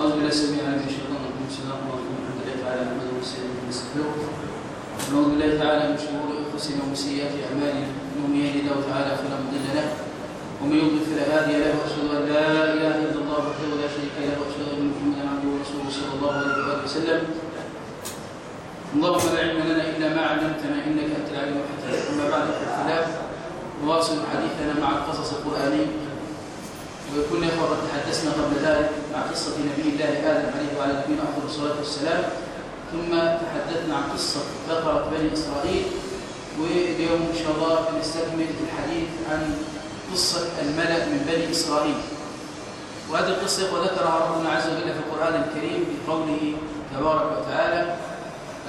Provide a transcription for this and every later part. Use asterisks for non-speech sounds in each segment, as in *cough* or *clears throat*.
أعوذ بالله السميع العليم من الشيطان الرجيم. بسم الله الرحمن الرحيم. الحمد لله تعالى نحمده ونستعينه ونستغفره. ونعوذ بالله تعالى من شرور أنفسنا ومن سيئات أعمالنا. إنه يهد الله تعالى فلا مضل له ومن يضلل فلا هادي له وأشهد أن لا إله إلا الله وحده لا شريك له وأشهد أن محمدا عبده ورسوله صلى الله عليه وسلم. اللهم لا علم لنا إلا ما علمتنا إنك أنت العليم الحكيم. أما بعد فالخلاف نواصل حديثنا مع القصص القرآني وكنا قد تحدثنا قبل ذلك مع قصة نبي الله آدم عليه وعلى نبينا أفضل الصلاة والسلام. ثم تحدثنا عن قصة بقرة بني إسرائيل واليوم إن شاء الله نستكمل الحديث عن قصة الملأ من بني إسرائيل. وهذه القصة وذكرها ربنا عز وجل في القرآن الكريم بقوله تبارك وتعالى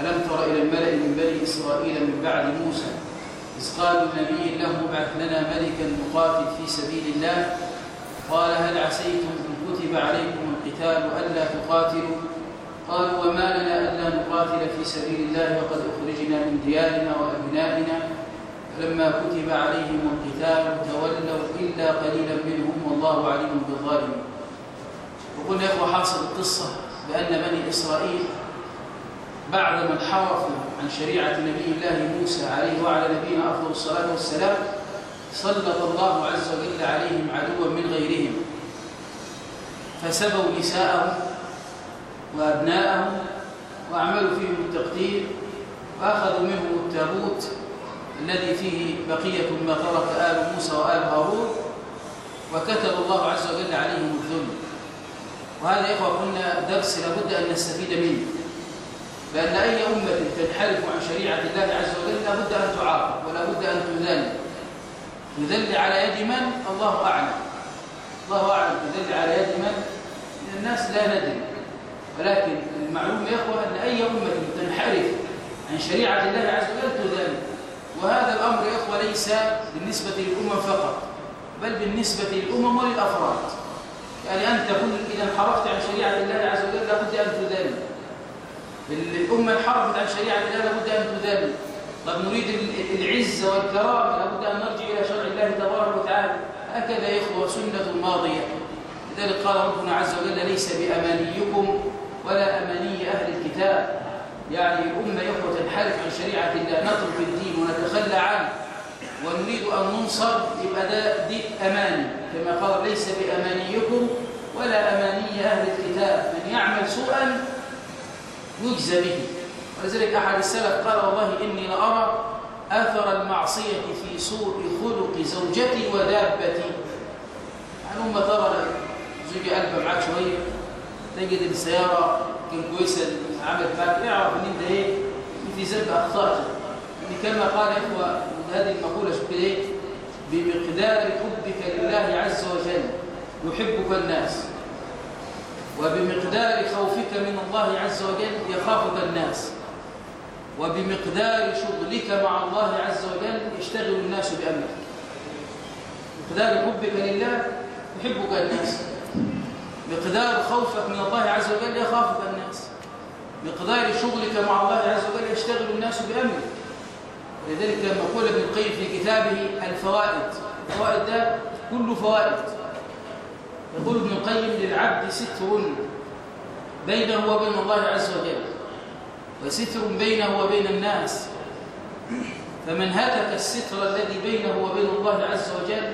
ألم تر إلى الملأ من بني إسرائيل من بعد موسى؟ إذ قالوا لنبي له ابعث لنا ملكا نقاتل في سبيل الله. قال هل عسيتم كتب عليكم القتال ألا تقاتلوا. قالوا وما لنا ألا نقاتل في سبيل الله وقد أخرجنا من ديارنا وأبنائنا. فلما كتب عليهم القتال تولوا إلا قليلا منهم والله عليم بالظالمين. وقلنا يا إخوة حاصل القصة بأن بني إسرائيل بعد ما انحرفوا عن شريعة نبي الله موسى عليه وعلى نبينا أفضل الصلاة والسلام سلط الله عز وجل عليهم عدوا من غيرهم. فسبوا نساءهم وأبناءهم وأعملوا فيهم التقتيل وأخذوا منهم التابوت الذي فيه بقية ما ترك آل موسى وآل هارون وكتب الله عز وجل عليهم الذل. وهذا يا إخوة قلنا درس لابد أن نستفيد منه. بأن أي أمة تنحرف عن شريعة الله عز وجل لابد أن تعاقب ولا بد أن تذل. تذل على يد من؟ الله أعلم. الله أعلم تذل على يد من؟ من الناس لا ندري. ولكن المعلوم يا إخوة أن أي أمة تنحرف عن شريعة الله عز وجل تذل وهذا الأمر يا إخوة ليس بالنسبة للأمم فقط بل بالنسبة للأمم وللأفراد. يعني أنت كل إذا انحرفت عن شريعة الله عز وجل لابد أن تذل الأمة انحرفت عن شريعة الله لابد أن تذل طب نريد العزة والكرامة لابد أن نرجع إلى شرع الله تبارك وتعالى. هكذا يا إخوة سنة ماضية لذلك قال ربنا عز وجل ليس بأمانيكم ولا أماني أهل الكتاب. يعني يا إخوة تنحرف عن شريعة الله نترك الدين ونتخلى عنه ونريد أن ننصر يبقى ده دي أماني. كما قال ليس بأمانيكم ولا أماني أهل الكتاب. من يعمل سوءا يجزى به. ولذلك أحد السلف قال والله إني لأرى أثر المعصية في سوء خلق زوجتي ودابتي. يعني أمة ترى زوجي قلبه معاك شوية تجد السيارة كان كويسة عملت معك اعرف إن أنت إيه في ذنب أخطأت. يعني كما قال إخوة هذه المقولة شوف إيه؟ بمقدار حبك لله عز وجل يحبك الناس. وبمقدار خوفك من الله عز وجل يخافك الناس. وبمقدار شغلك مع الله عز وجل يشتغل الناس بأمرك. مقدار حبك لله يحبك الناس. مقدار خوفك من الله عز وجل يخافك الناس. مقدار شغلك مع الله عز وجل يشتغل الناس بأمرك. لذلك لما قال ابن القيم في كتابه الفوائد الفوائد ده كله فوائد. يقول ابن القيم للعبد ستر بينه وبين الله عز وجل. وستر بينه وبين الناس. فمن هتك الستر الذي بينه وبين الله عز وجل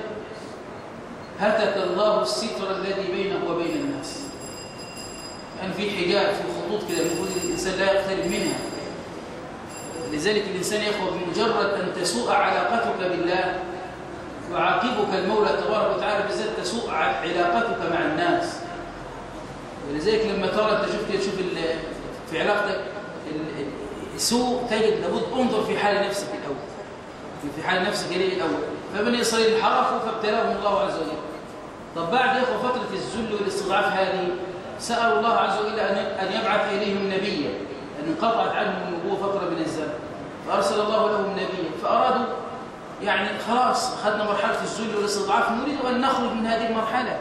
هتك الله الستر الذي بينه وبين الناس. كان في حجاب في خطوط كده المفروض الإنسان لا يقترب منها. لذلك الإنسان يا إخوة بمجرد أن تسوء علاقتك بالله يعاقبك المولى تبارك وتعالى بالذات تسوء علاقتك مع الناس. ولذلك لما ترى أنت شفت تشوف في علاقتك السوء تجد لابد انظر في حال نفسك الأول. في حال نفسك إليه الأول. فبني إسرائيل انحرفوا فابتلاهم الله عز وجل. طب بعد يا إخوة فترة الذل والاستضعاف هذه سألوا الله عز وجل أن يبعث إليهم نبيا أن انقطعت عنهم النبوة فترة من الزمن. فأرسل الله لهم نبيا. فأرادوا يعني خلاص أخذنا مرحلة الذل والاستضعاف نريد أن نخرج من هذه المرحلة.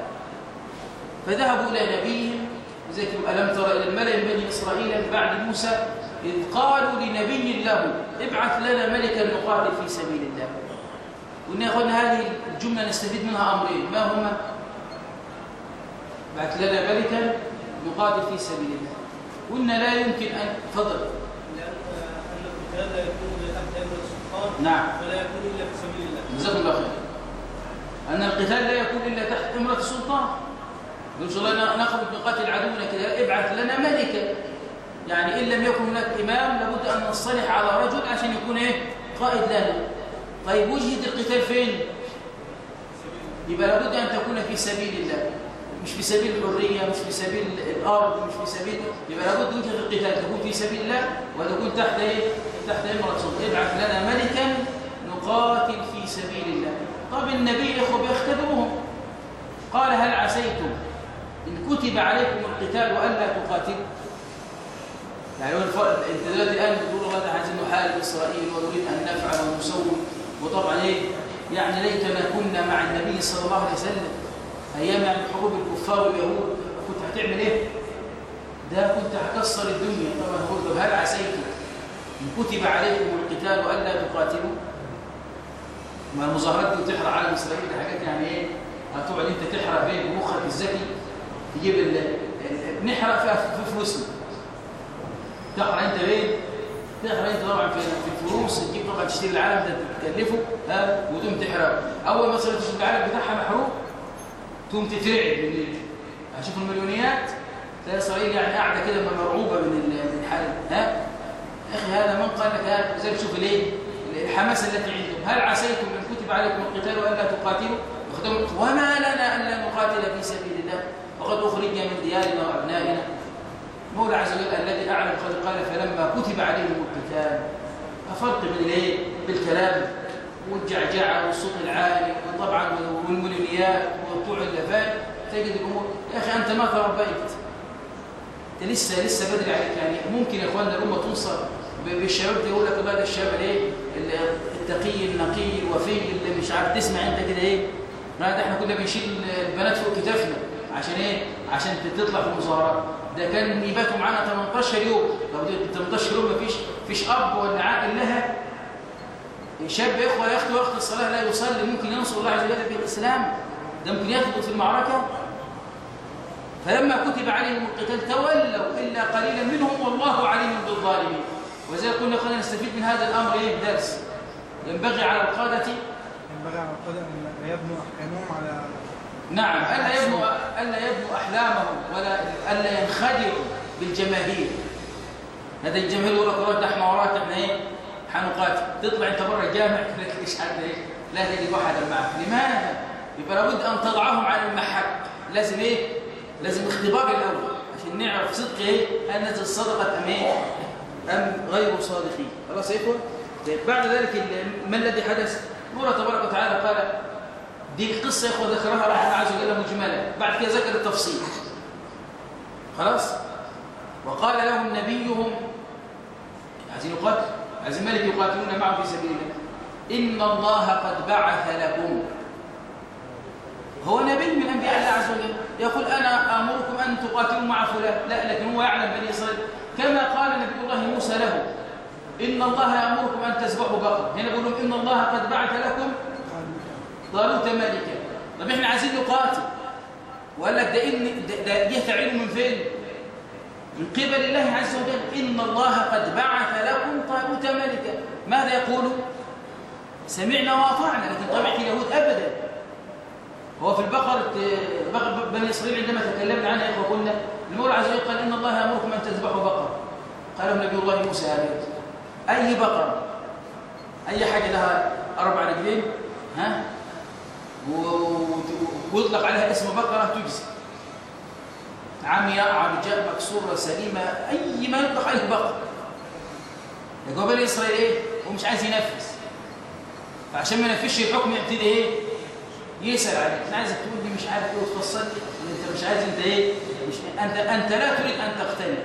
فذهبوا إلى نبيهم ذلك ألم ترى إلى الملأ من بني إسرائيل بعد موسى إذ قالوا لنبي له ابعث لنا ملكا نقاتل في سبيل الله. وإن يا أخوانا هذه الجملة نستفيد منها أمرين. ما هما؟ بعث لنا ملكا نقاتل في سبيل الله. قلنا لا يمكن أن فضل لأن أن القتال لا يكون تحت أمر السلطان نعم. ولا يكون إلا في سبيل الله جزاكم الله خير. أن القتال لا يكون إلا تحت إمرة السلطان. يقول الله نخرج نقاتل عدونا كذا. ابعث لنا ملكا. يعني إن لم يكن هناك إمام لابد أن نصطلح على رجل عشان يكون إيه؟ قائد لنا طيب وجهة القتال فين؟ يبقى لابد أن تكون في سبيل الله. مش في سبيل الحرية مش في سبيل الأرض مش في سبيل يبقى لابد وجهة القتال تكون في سبيل الله وتكون تحت إيه؟ تحت إمرة سلطان ابعث لنا ملكا نقاتل في سبيل الله. طب النبي إخوة بيختبرهم قال هل عسيتم إن كتب عليكم القتال ألا تقاتلوا؟ يعني هو الفرق انت دلوقتي الان بتقول والله ده عايزين نحارب إسرائيل ونريد أن نفعل ونسوي. وطبعا إيه؟ يعني ليتنا كنا مع النبي صلى الله عليه وسلم أيام يعني حروب الكفار واليهود. كنت هتعمل إيه؟ ده كنت هكسر الدنيا. طبعا ده هل عسيتم إن كتب عليكم القتال الا تقاتلوا. ما المظاهرات دي بتحرق على إسرائيل. دي حاجات يعني إيه؟ هتقعد أنت تحرق بين مخك الذكي تجيب نحرق في فلوسنا. تحرق أنت فين تحرق أنت طبعا في الفلوس تجيب طبعا تشتري العالم ده تكلفه ها؟ وتقوم تحرقه. أول ما تشوف العالم بتاعها محروق تقوم تترعب من ال- هشوف المليونيات تلاقي إسرائيل يعني قاعدة كده مرعوبة من ال- من الحال ها؟ أخي هذا من قال لك هذا؟ زي شوف الايه الحماسه التي عندهم. هل عسيتم أن كتب عليكم القتال والا تقاتلوا؟ وما لنا الا نقاتل في سبيل الله. وقد أخرجنا من ديارنا وأبنائنا. مولى عز وجل الذي أعلم قد قال فلما كتب عليهم القتال. فرق بين الايه بالكلام والجعجعة والصوت العالي وطبعا والمليونيات وطوع اللفات تجد الأمور يا أخي أنت ما تربيت أنت لسه لسه بدري عليك يعني ممكن يا اخواننا الأمة تنصر بالشباب ده يقول لك ده الشباب الايه ال- التقي النقي الوفي اللي مش عارف تسمع أنت كده إيه. لا ده إحنا كنا بنشيل البنات فوق كتافنا عشان إيه؟ عشان تطلع في المظاهرات. ده كان يباتوا معانا 18 يوم. دي 18 يوم مفيش فيش أب ولا عاقل لها؟ شاب إخوة ياخد وقت الصلاة لا يصلي ممكن ينصر الله عز وجل بالاسلام ده ممكن يثبت في المعركة. فلما كتب عليهم القتال تولوا إلا قليلا منهم والله عليم بالظالمين. وزي قلنا نستفيد من هذا الأمر إيه درس ينبغي على القادة ينبغي على القادة أن يبنوا أحكامهم على نعم ألا يبنوا ألا يبنوا أحلامهم ولا ألا ينخدعوا بالجماهير. هذا الجماهير يقول لك ده إحنا وراك إحنا إيه؟ حنقاتل. تطلع أنت بره الجامع لك إيش حد إيه؟ لا تجد واحدا معك. لماذا؟ يبقى لابد أن تضعهم على المحك. لازم إيه؟ لازم اختبار الأول عشان نعرف صدق إيه؟ هل نزل الصدقة أم إيه؟ أم غير صادقين. خلاص يا إخوة؟ طيب بعد ذلك ما الذي حدث؟ الله تبارك وتعالى قال دي قصة يا أخوة ذكرها رحمه عز وجل مجملة. بعد كده ذكر التفصيل. خلاص؟ وقال لهم نبيهم عايزين يقاتل عايزين ملك يقاتلون معه في سبيل الله إن الله قد بعث لكم. هو نبي من أنبياء الله عز وجل. يقول أنا آمركم أن تقاتلوا مع فلان. لا لكن هو يعلم بني إسرائيل. كما قال نبي الله موسى له إن الله يأمركم أن تذبحوا بقر هنا بيقول لهم إن الله قد بعث لكم طالوت ملكا طب إحنا عايزين نقاتل. وقال لك ده إن ده, جه تعليم من فين؟ من قبل الله عز وجل. إن الله قد بعث لكم طالوت ملكا. ماذا يقول؟ سمعنا وأطعنا لكن طبيعة اليهود أبدا. هو في البقرة بقر بني إسرائيل عندما تكلمنا عنها إخوة قلنا المولى عز وجل قال إن الله يأمركم أن تذبحوا بقرة. قال نبي الله موسى هذا أي بقرة؟ أي حاجة لها أربع رجلين؟ ها؟ ويطلق عليها اسم بقرة تجزي. عمياء عرجاء مكسورة سليمة أي ما يطلق عليه بقرة. يقول بني إسرائيل إيه؟ هو مش عايز ينفذ. فعشان ما ينفذش الحكم يبتدي إيه؟ يسأل عليك أنا عايزك تقول لي مش عارف إيه وتفصل لي. أنت مش عايز أنت إيه؟ مش أنت أنت لا تريد أن تقتنع.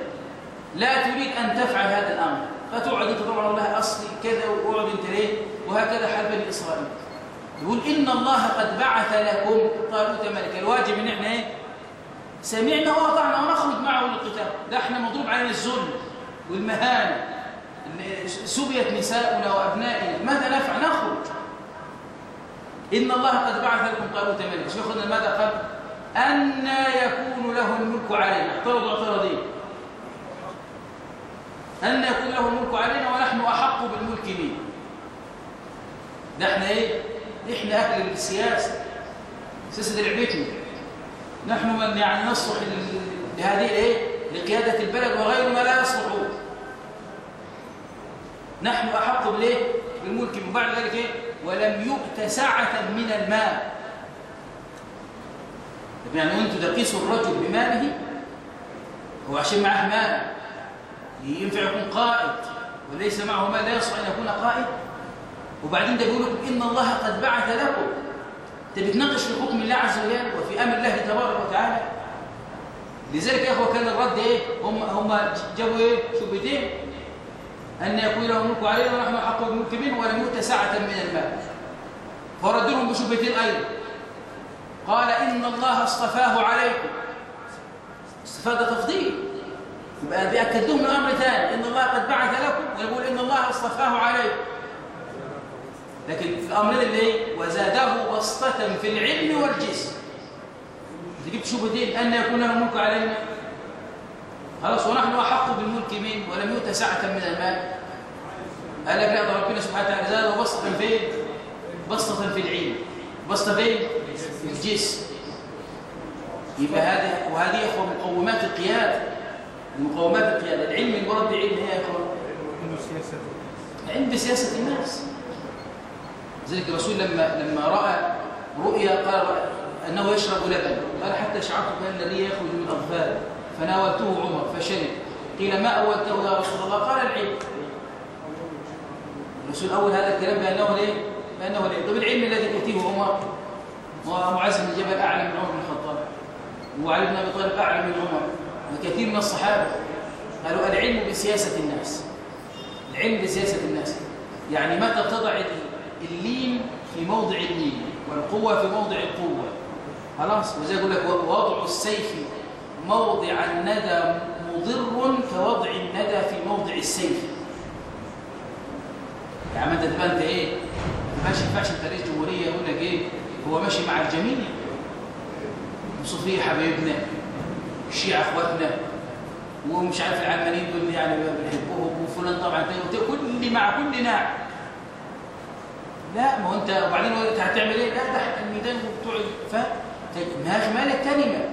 لا تريد أن تفعل هذا الأمر. فتقعد أنت طبعا والله أصلي كذا وقعد أنت ليه وهكذا حال بني إسرائيل. يقول إن الله قد بعث لكم. طالوت ملكا الواجب إن إحنا إيه؟ سمعنا وأطعنا ونخرج معه للقتال. ده إحنا مضروب علينا الذل والمهانة. سبيت نساؤنا وأبنائنا. ماذا نفعل؟ نخرج. إن الله قد بعث لكم. طالوت ملكا شيخنا ماذا قال أن يكون له الملك علينا. اعترضوا اعتراضين أن يكون له الملك علينا ونحن أحق بالملك منه ده إحنا إيه؟ إحنا أهل السياسة. سياسة لعبتنا. نحن من يعني نصلح لهذه إيه؟ لقيادة البلد وغيرنا لا يصلحون نحن أحق بالايه بالملك من بعد ذلك إيه؟ ولم يؤت سعة من المال. يعني أنتوا تقيسوا الرجل بماله؟ هو عشان معاه مال. ينفع يكون قائد. وليس معه مال لا يصلح أن يكون قائد. وبعدين ده بيقول لكم إن الله قد بعث لكم. انت بتناقش في حكم الله عز وجل وفي أمر الله تبارك وتعالى؟ لذلك يا أخوة كان الرد إيه؟ هم هم جابوا إيه؟ شبهتين. أن يكون له ملك علينا ونحن احق بالملك منه ولم يؤت سعه من المال. فرد لهم بشبهتين أيضا. قال إن الله اصطفاه عليكم. اصطفاء ده تفضيل. يبقى بيأكد لهم الامر ثاني. إن الله قد بعث لكم. ويقول إن الله اصطفاه عليكم. لكن الامرين اللي إيه وزاده بسطه في العلم والجسم. انت جبت شبهتين أن يكون له ملك علينا خلاص ونحن أحق بالملك منه ولم يؤت سعة من المال. قال لك لا ده ربنا سبحانه وتعالى زاده بسطه فين بسطه في العلم. بسطه فين في الجسم. يبقى هذا وهذه إخوة مقومات القيادة. مقومات القيادة. العلم المراد بعلم إيه يا إخوة. إنه سياسة علم بسياسه الناس. ذلك الرسول لما لما رأى رؤيا قال أنه يشرب لبن. قال حتى شعرت بان لي يخرج من اظفاره فناولته عمر فشرب. قيل ما أولته يا رسول الله؟ قال العلم. الرسول أول هذا الكلام بأنه ليه؟ بأنه العلم طب العلم الذي أوتيه عمر؟ ومعاذ بن جبل أعلم من عمر بن الخطاب. وعلي بن أبي طالب أعلم من عمر. وكثير من الصحابة قالوا العلم بسياسة الناس. العلم بسياسة الناس. يعني متى تضع اللين في موضع اللين والقوة في موضع القوة. خلاص؟ وزي يقول لك وضع السيف موضع الندى مضر كوضع الندى في موضع السيف. عم أنت تبقى أنت إيه؟ ما ينفعش انت رئيس جمهورية يقول لك إيه؟ هو ماشي مع الجميع. صوفيا حبايبنا الشيعة أخواتنا ومش عارف العلمانيين دول يعني بنحبهم وفلان طبعا كل مع كل ناع. لا ما انت وبعدين انت هتعمل إيه؟ لا ده الميدان بتوع ف ما؟ مالك كلمه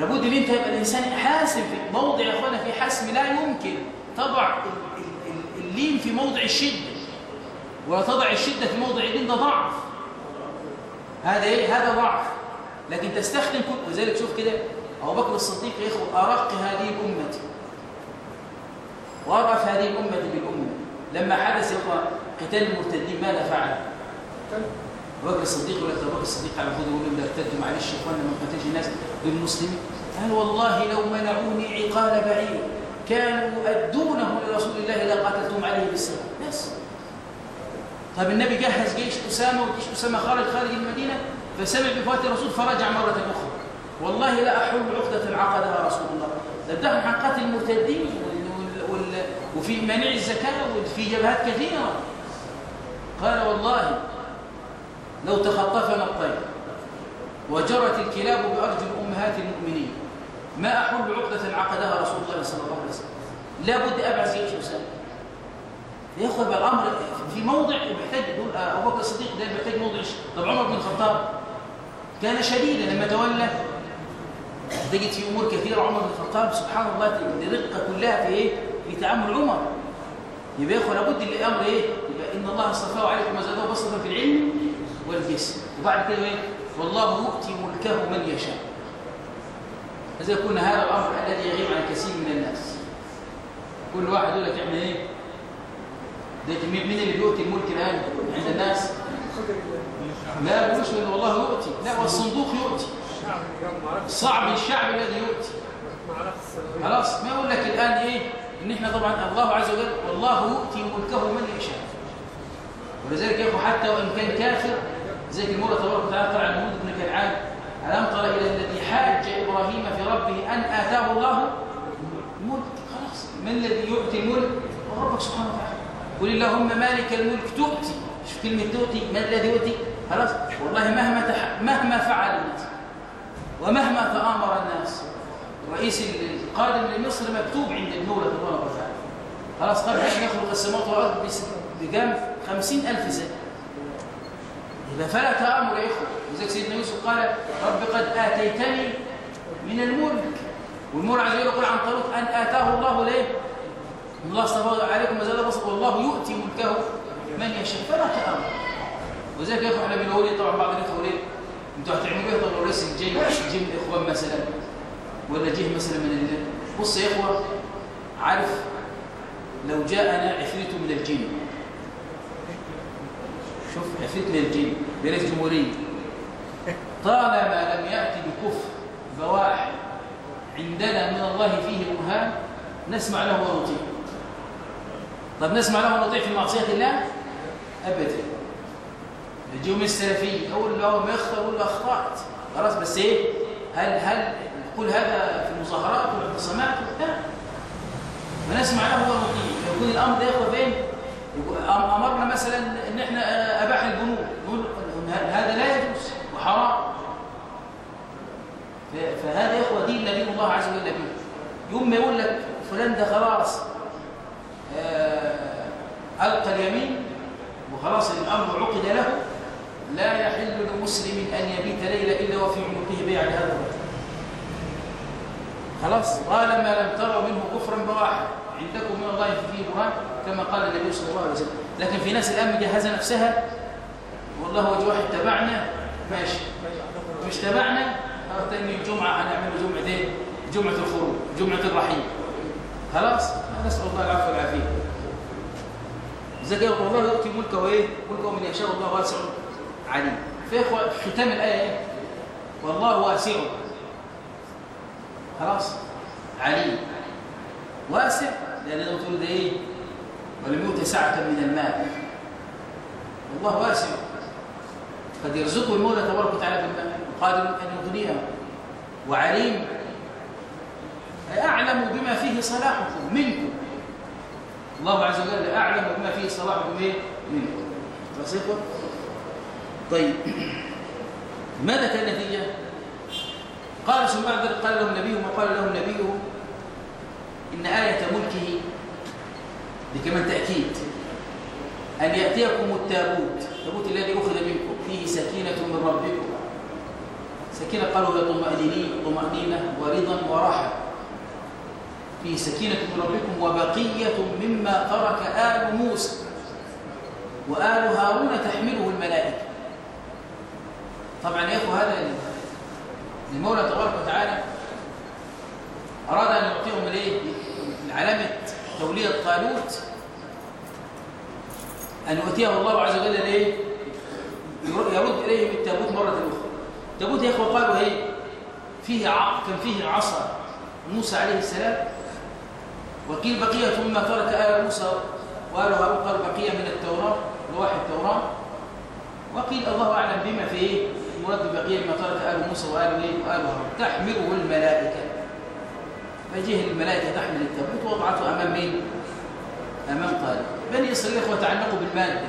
لابد ان انت يبقى الانسان حاسم في موضع يا اخوانا في حسم لا يمكن. تضع ال- ال- ال- اللين في موضع الشدة. ولا تضع الشدة في موضع اللين ده ضعف. هذا إيه؟ هذا ضعف. لكن تستخدم كل وذلك شوف كده أبو بكر الصديق يا إخوة أرق هذه الأمة. وارف هذه الأمة بالأمة. لما حدث يا إخوة قتال المرتدين ماذا فعل؟ بكر الصديق ولا أبو بكر الصديق على خذ يقول لهم ده ارتدوا معلش يا اخوانا ما الناس بالمسلمين. قال والله لو منعوني عقال بعير. كانوا يؤدونه لرسول الله لقاتلتهم عليه بالسيف بس. طب النبي جهز جيش أسامة وجيش أسامة خرج خارج المدينة فسمع بفوات الرسول فرجع مرة أخرى. والله لا أحل عقدة عقدها رسول الله. ذبحهم عن قتل المرتدين وفي منع الزكاة وفي جبهات كثيرة. قال والله لو تخطفنا الطير وجرت الكلاب بأرجل أمهات المؤمنين ما أحل عقدة عقدها رسول الله صلى الله عليه وسلم؟ لابد أبعث جيش أسامة يا أخوة يبقى الأمر في موضع محتاج يقول أبو بكر الصديق ده محتاج موضع طب عمر بن الخطاب كان شديدا لما تولى. تجد في أمور كثيرة عمر بن الخطاب سبحان الله الرقة كلها في إيه؟ في تعامل عمر. يبقى يا اخوه لابد الامر إيه؟ إن الله اصطفاه عليكم وزاده بسطة في العلم والجسم. وبعد كده إيه؟ والله يؤتي ملكه من يشاء. اذا يكون هذا الأمر الذي يغيب عن كثير من الناس. كل واحد يقول لك اعمل إيه؟ ده مين اللي بيؤتي الملك الآن؟ عند الناس. لا بيقولوش إن والله يؤتي. لا والصندوق يؤتي. صعب الشعب الذي يؤتي. خلاص ما يقول لك الآن إيه؟ إن إحنا طبعا الله عز وجل والله يؤتي ملكه من يشاء. ولذلك أخو حتى وإن كان كافر زي المرة تبارك وتعالى طلع المولد بن كنعان ألم تر إلى الذي حاج إبراهيم في ربه أن آتاه الله الملك؟ خلاص من الذي يؤتي الملك؟ ربك سبحانه وتعالى. قل اللهم مالك الملك تؤتي. شوف كلمة تؤتي من الذي يؤتي؟ خلاص. والله مهما تح... مهما فعل الناس ومهما تآمر الناس رئيس القادم لمصر مكتوب عند المولى تبارك وتعالى. خلاص قبل أن يخلق السماوات والأرض بكام؟ خمسين ألف سنة إذا فلا تآمر يا إخوة. وزيك سيدنا يوسف قال رب قد آتيتني من الملك والمولى عز وجل يقول عن طريق أن آتاه الله ليه؟ الله اصطفى عليكم ما زال بسط والله يؤتي ملكه من يشاء. فلا تآمر. وزيك يا إخوة إحنا بنقول إيه؟ طبعا بعض الإخوة ليه؟ أنتوا هتعملوا إيه؟ طب لو رئيس الجيش جه من الإخوان مثلا؟ ولا جه مثلا من ال... بص يا إخوة عارف لو جاءنا عفريت من الجن شوف من الجن برئيس جمهورية. طالما لم يأتي بكفر بواح عندنا من الله فيه برهان نسمع له ونطيع. طب نسمع له ونطيع في معصية الله؟ أبدا. اليوم السلفي أول له ما يخطأ يقول له أخطأت. خلاص بس إيه؟ هل هل نقول هذا في المظاهرات والاعتصامات لا. ونسمع له ونطيع. يكون الأمر ده ياخد فين؟ أمرنا مثلا إن إحنا آه، أباح البنوك. نقول هذا لا يجوز وحرام. فهذا يا إخوة دين نبي الله عز وجل به يوم ما يقول لك فلان ده خلاص آه، ألقى اليمين وخلاص الأمر عقد له لا يحل لمسلم أن يبيت ليلة إلا وفي عنقه بيع لهذا الرجل. خلاص طالما لم تروا منه كفرا بواحا عندكم من الله فيه برهان كما قال النبي صلى الله عليه وسلم. لكن في ناس الآن مجهزة نفسها والله وجه واحد تبعنا ماشي. مش تبعنا؟ تاني الجمعة هنعمل جمعة إيه؟ جمعة الخروج جمعة الرحيل. خلاص؟ نسأل الله العفو والعافية. إذا قال والله يؤتي ملكه إيه؟ ملكه من يشاء الله واسع عليم. في إخوة ختام الآية إيه؟ والله واسع. خلاص؟ عليم. واسع؟ لأن تقول ده إيه؟ ولم يؤت سعة من المال والله واسع قد يرزقه المولى تبارك وتعالى بالمال قادر أن يغنيه وعليم أعلم بما فيه صلاحكم منكم الله عز وجل أعلم بما فيه صلاحكم إيه؟ منكم إخوة؟ طيب ماذا كان النتيجة؟ قال ذلك قال لهم نبيهم وقال لهم نبيهم إن آية ملكه دي كمان تأكيد أن يأتيكم التابوت التابوت الذي أخذ منكم فيه سكينة من ربكم. سكينة قالوا هي طمأنينة طمأنينة ورضا وراحة. فيه سكينة من ربكم وبقية مما ترك آل موسى. وآل هارون تحمله الملائكة. طبعا يا أخو هذا المولى تبارك وتعالى أراد أن يعطيهم الإيه؟ علامة تولية طالوت أن يؤتيه الله عز وجل الإيه؟ يرد إليهم التابوت مرة أخرى التابوت يا إخوة قالوا إيه؟ فيه ع... كان فيه عصا موسى عليه السلام وقيل بقية مما ترك آل موسى وآل هارون قال بقية من التوراة لوح التوراة وقيل الله أعلم بما في إيه؟ المراد ببقية مما ترك آل موسى وآل إيه؟ وآل هارون تحمله الملائكة فجه الملائكة تحمل التابوت ووضعته أمام مين؟ أمام طالب بني إسرائيل إخوة تعلقوا بالمادة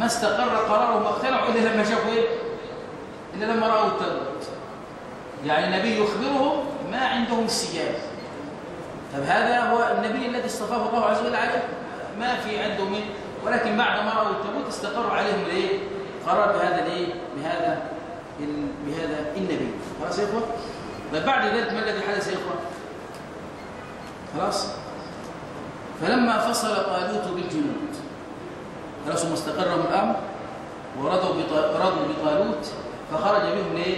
ما استقر قرارهم واقتنعوا إلا لما شافوا إيه؟ إلا لما رأوا التابوت يعني النبي يخبرهم ما عندهم السجاب طب هذا هو النبي الذي اصطفاه الله عز وجل عليه ما في عندهم إيه؟ ولكن بعد ما رأوا التابوت استقر عليهم الايه؟ قرار بهذا الايه؟ بهذا. بهذا النبي خلاص يا إخوة؟ طيب بعد ذلك ما الذي حدث يا إخوة؟ خلاص؟ فلما فصل طالوت بالجنود خلاص ثم استقرهم الأمر ورضوا رضوا بطالوت فخرج بهم ليه؟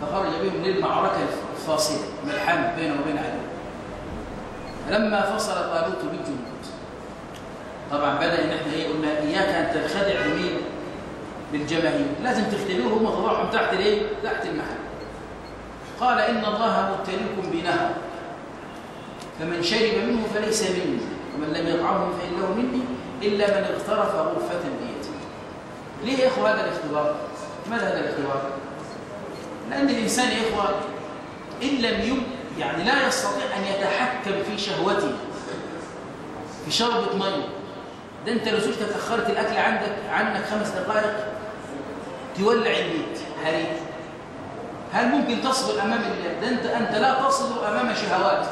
فخرج بهم للمعركة الفاصلة ملحمه بينه وبين عدو فلما فصل طالوت بالجنود طبعا بدأ إن إحنا إيه قلنا إياك أن تنخدع بمين؟ بالجماهير لازم تختبرهم وتضعهم تحت الايه؟ تحت المحل قال إن الله مبتليكم بنهر فمن شرب منه فليس مني ومن لم يطعمه فإنه مني إلا من اغترف غرفة بيده ليه يا إخوة هذا الاختبار؟ ماذا هذا الاختبار؟ لأن الإنسان يا إخوة إن لم يم يعني لا يستطيع أن يتحكم في شهوته في شربة مية ده أنت لو زوجتك أخرت الأكل عندك عنك خمس دقائق تولع البيت حريق هل ممكن تصبر أمام الله ده انت أنت لا تصبر أمام شهوات.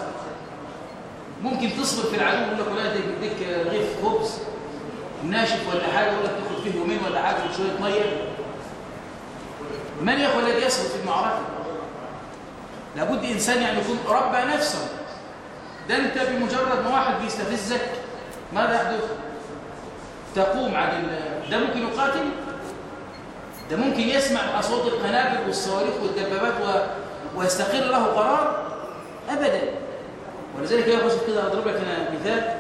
ممكن تصبر في العدو يقول لك ولا يديك رغيف خبز. ناشف ولا حاجة يقول لك تاخد فيه يومين ولا حاجة وشوية مية. من اخوه الذي يصبر في المعركة؟ لابد إنسان يعني يكون ربى نفسه. ده أنت بمجرد ما واحد بيستفزك ماذا يحدث؟ تقوم عن ده ممكن يقاتل؟ ده ممكن يسمع أصوات القنابل والصواريخ والدبابات. ويستقر له قرار؟ ابدا. ولذلك يا باشا كده أضرب لك أنا مثال.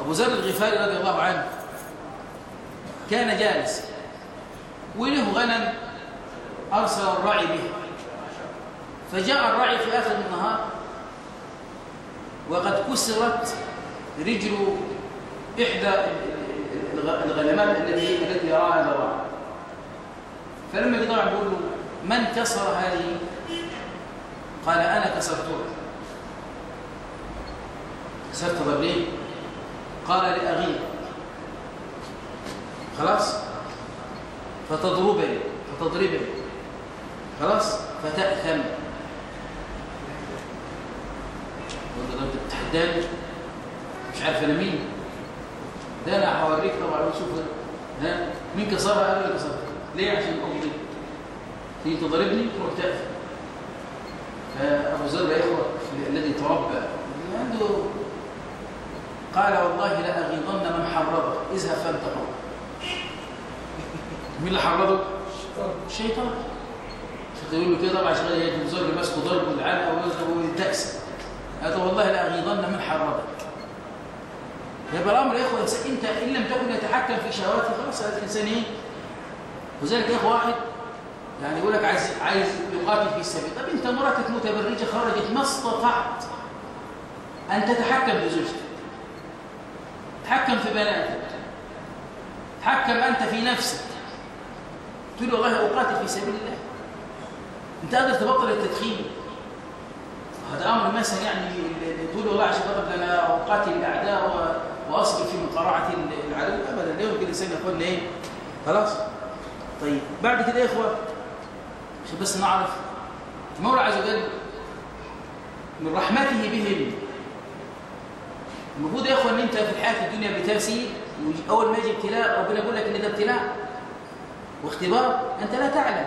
أبو ذر الغفاري رضي الله عنه كان جالس وله غنم أرسل الراعي به. فجاء الراعي في آخر النهار وقد كسرت رجل إحدى الغنمات التي التي يراها الراعي. فلما جه طبعا بيقول له من كسر هذه؟ قال أنا كسرتها. كسرت ضربين قال لأغير خلاص؟ فتضربني. فتضربني. خلاص؟ فتأثم. وانت ده بتتحداني مش عارف أنا مين. ده أنا هوريك طبعا وشوف ها؟ مين كسرها؟ أنا اللي كسرتها. ليه عشان امضي تيجي تضربني تروح تقفل. فأبو ذر يا إخوة الذي تربى عنده قال والله لا أغيظن من حرضك اذهب فانتقم. مين اللي حرضه؟ الشيطان الشيطان يقول له كده طبعا شغال يد أبو ذر ماسكه ضرب والعنقه ويتكسر هذا والله لاغيظن من حرضك يبقى الامر يا إخوة إنت إن لم تكن يتحكم في شهواته خلاص هذا الإنسان إيه؟ وذلك يا واحد يعني يقول لك عايز عايز يقاتل في السبيل. طب أنت مراتك متبرجة خرجت ما استطعت أن تتحكم بزوجتك تحكم في بناتك. تحكم أنت في نفسك. تقول له والله أقاتل في سبيل الله. أنت قادر تبطل التدخين. هذا أمر مثلا يعني تقول والله عشان خاطر أنا أقاتل الاعداء وأصبر في مقارعة العدو. ابدا لا يمكن الإنسان يقول إيه؟ خلاص. طيب. بعد كده يا إخوة عشان بس نعرف المولى عز وجل من رحمته بهم؟ المفروض يا إخوة إن أنت في الحياة الدنيا بتسير اول ما يجي ابتلاء ربنا يقول لك إن ده ابتلاء واختبار أنت لا تعلم.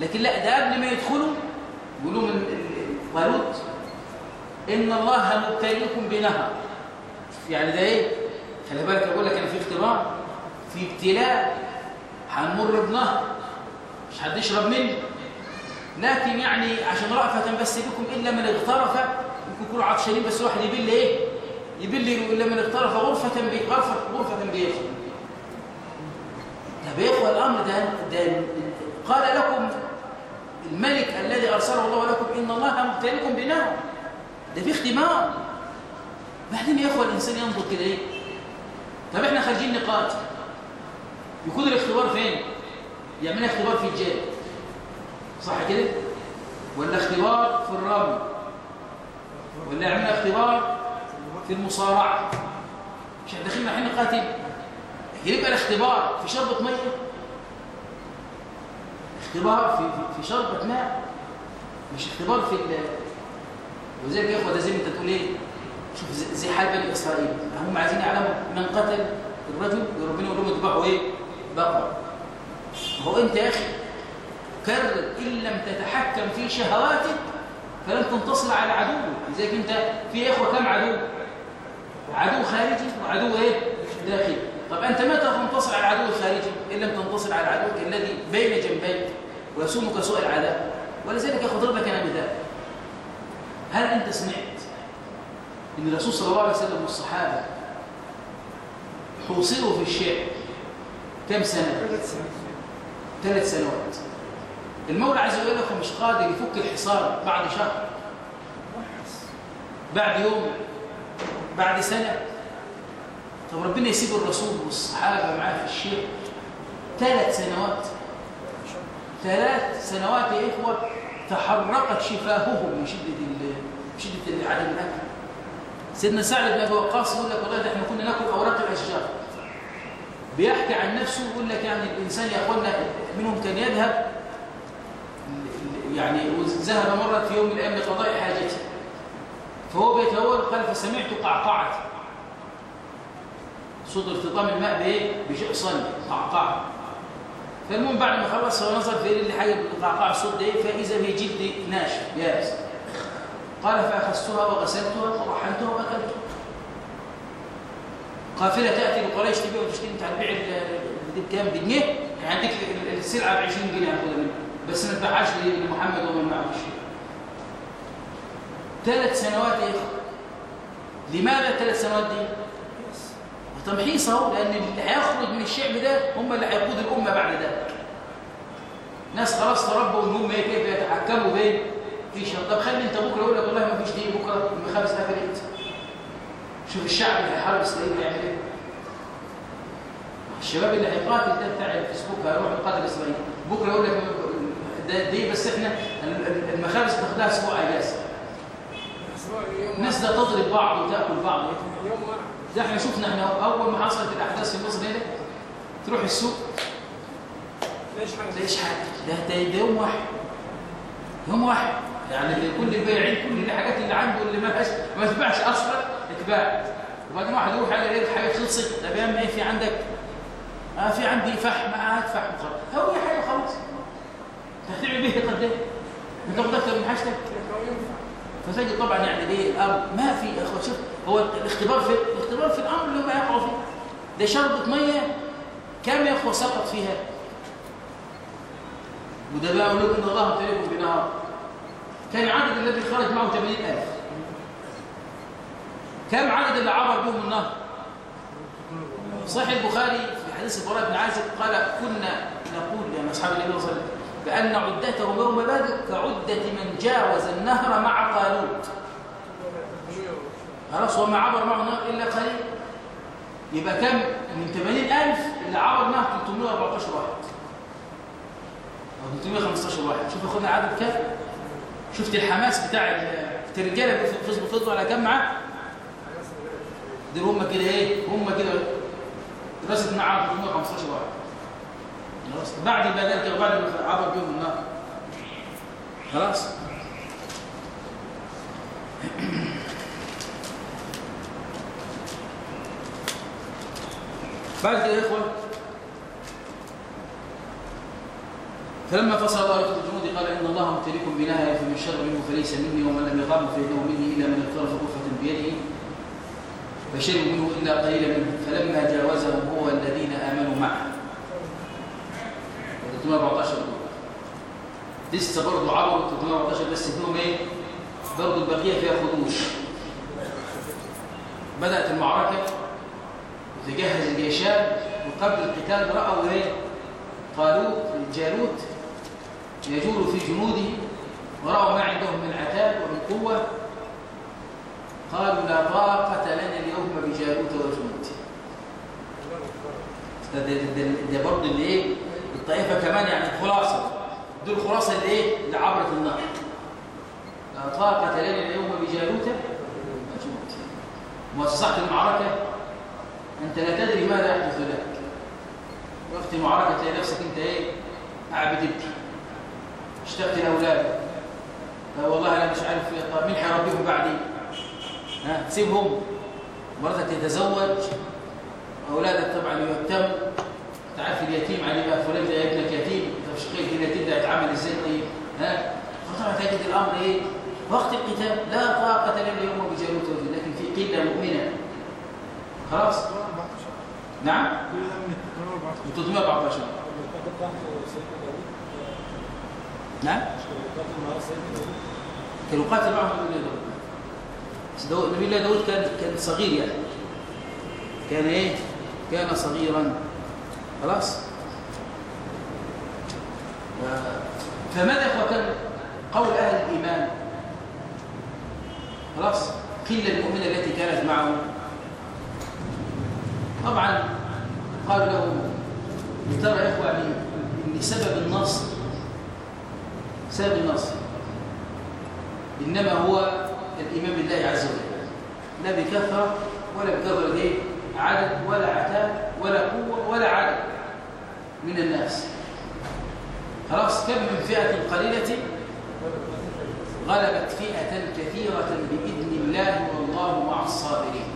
لكن لا ده قبل ما يدخلوا يقولوا من طالوت إن الله مبتليكم بنهر. يعني ده إيه؟ خلي بالك أقول لك أنا في اختبار في ابتلاء هنمر بنهر مش حد يشرب منه لكن يعني عشان رأفة بس بكم إلا من اغترف. يمكن يكونوا عطشانين بس واحد يبل إيه؟ يبل إلا من اغترف. غرفة غرفة غرفة بيته طب يا إخوة الأمر ده, ده قال لكم الملك الذي أرسله الله لكم إن الله مبتليكم بنار. ده في اختبار بعدين يا إخوة الإنسان ينظر كده إيه؟ طب إحنا خارجين نقاتل. يكون الاختبار فين؟ يعمل اختبار في الجهاد صح كده؟ ولا اختبار في الرمي. ولا يعمل اختبار في المصارعة. مش إحنا داخلين رايحين نقاتل يبقى الاختبار في شربة مية اختبار في في, شربة ماء مش اختبار في ال وزي ما ياخد زي ما انت تقول إيه؟ شوف زي حال بني إسرائيل. هم عايزين يعلموا من قتل الرجل وربنا يقول لهم اذبحوا إيه؟ بقر هو أنت يا أخي كرر إن لم تتحكم في شهواتك فلن تنتصر على عدوك لذلك أنت في إخوة كم عدو؟ عدو خارجي وعدو إيه؟ داخلي. طب أنت متى تنتصر على العدو الخارجي؟ إن لم تنتصر على عدوك الذي بين جنبيك ويسومك سوء العذاب. ولذلك ياخذ لك أنا مثال هل أنت سمعت إن الرسول صلى الله عليه وسلم والصحابة حوصروا في الشعر كم سنة؟ ثلاث سنوات. المولى عز وجل لكم مش قادر يفك الحصار بعد شهر. بعد يوم بعد سنة. طب ربنا يسيب الرسول والصحابة معاه في الشيخ ثلاث سنوات. ثلاث سنوات يا إخوة تحرقت شفاههم من شدة شدة عدم الأكل سيدنا سعد بن أبي وقاص يقول لك والله إحنا كنا ناكل أوراق الأشجار. بيحكي عن نفسه يقول لك يعني الإنسان يا أخوانا منهم كان يذهب يعني ذهب مرة في يوم من الأيام لقضاء حاجته. فهو بيتهول قال فسمعت قعقعة صوت ارتطام الماء بايه بشيء صلي قعقعة. فالمهم بعد ما خلص هو نظر في اللي حاجة قعقعة الصوت ده إيه؟ فإذا هي جلد ناشف يابس. قال فأخذتها وغسلتها ورحلتها وأكلتها. قافلة تأتي لقريش تبيع وتشتري انت هتبيع دي بكام بجنيه يعني عندك السلعة ب 20 جنيه هاخدها منها. بس ما تبيعهاش لمحمد ومن معه شيء. ثلاث سنوات يا لماذا ثلاث سنوات دي؟ تمحيص اهو لأن اللي هيخرج من الشعب ده هم اللي هيقود الأمة بعد ذلك ناس خلاص تربوا ان هم كيف يتحكموا بين في شر طب خلي أنت بكره يقول لك والله ما فيش دين بكرة المخابز قفلت شوف الشعب اللي هيحارب اسرائيل هيعمل إيه الشباب اللي هيقاتل ده بتاع الفيسبوك هيروح يقاتل إسرائيل. بكرة يقول لك ده دي بس إحنا المخابز تاخدها أسبوع إجازة. الناس ده تضرب بعض وتأكل بعض. ده إحنا شفنا إحنا أول ما حصلت الأحداث في مصر هنا تروح السوق ليش حاجة؟ ده ده, يوم واحد. يوم واحد. يعني اللي كل البياعين كل الحاجات اللي عنده اللي ما ما تباعش أصلا. اتباع وبعدين واحد يروح على إيه الحاجة خلصت يا عم إيه في عندك؟ آه في عندي فحم آه فحم خلاص. هو حاجة خلاص. هتعمل بيه قد إيه أنت أكتر من حاجتك؟ فتجد طبعا يعني ليه؟ الأرض ما في يا اخوه شوف هو الاختبار في الاختبار في الأمر اللي هم يقعوا فيه. ده شربة مية كم يا أخوة سقط فيها؟ وده بقى إن الله مبتليكم بنهار. كان العدد الذي خرج معه 80000 كم عدد اللي عبر بهم النهر؟ صحيح البخاري في حديث البراء بن عازب قال كنا نقول يا أصحاب النبي صلى الله عليه وسلم بأن عدتهم يوم بدر كعدة من جاوز النهر مع قالوت خلاص وما عبر معه النهر إلا قليل. يبقى كم؟ من 80000 اللي عبر نهر 314 واحد. أو 315 واحد. شوف أخذنا عدد كام شفت الحماس بتاع الرجاله بيفضلوا على كم معاه؟ دول هم كده إيه؟ هم كده دراسه معاه 315 واحد. خلاص. بعد ما ذلك وبعد ما عبر بهم النار. خلاص. *clears throat* بعد كده يا اخوان فلما فصل الله الجنود قال إن الله مبتليكم بنهر فمن شر منه فليس مني ومن لم يغم فإنه مني إلا من اقترف غرفة بيده. فشربوا منه إلا قليلا منه فلما جاوزه هو والذين آمنوا معه. 314 لسه برضه عبروا 314 بس فيهم إيه؟ برضه البقية فيها خدوش. بدأت المعركة وتجهز الجيشان وقبل القتال رأوا إيه؟ طالوت جالوت يجول في جنوده ورأوا ما عندهم من عتاد ومن قوة. قالوا لا طاقة لنا اليوم بجالوت وجنوده ده, ده, ده, ده برضه اللي إيه؟ الطائفة كمان يعني الخلاصة. دول الخلاصة اللي إيه؟ اللي عبرت النار. لا طاقة لنا اليوم بجالوت وجنوده وصحت المعركة؟ أنت لا تدري ماذا يحدث لك. وقت المعركة تلاقي نفسك أنت إيه؟ قاعد بتبكي. اشتقت لأولادك. والله أنا مش عارف مين هيربيهم بعدي ها تسيبهم مرتك تتزوج اولادك طبعا يهتموا تعرف اليتيم عليه بقى فلان ده ابنك يتيم طب شقيق اليتيم ده هيتعامل إزاي طيب؟ ها؟ فطبعا تجد الأمر إيه؟ وقت القتال لا طاقة لنا اليوم بجالوت لكن في قلة مؤمنة. خلاص؟ نعم؟ من 314 نعم؟ كان يقاتل معهم. الله داود النبي الله داود كان كان صغير يعني. كان إيه؟ كان صغيرا. خلاص؟ فماذا إخوة؟ كان قول أهل الإيمان. خلاص؟ قله المؤمنه التي كانت معه. طبعا قالوا له ترى يا إخوة ان سبب النصر. سبب النصر. إنما هو الإيمان بالله عز وجل. لا بكثرة ولا بكثرة إيه؟ عدد ولا عتاد ولا قوة ولا عدد من الناس. خلاص كم من فئة قليلة غلبت فئة كثيرة بإذن الله والله مع الصابرين.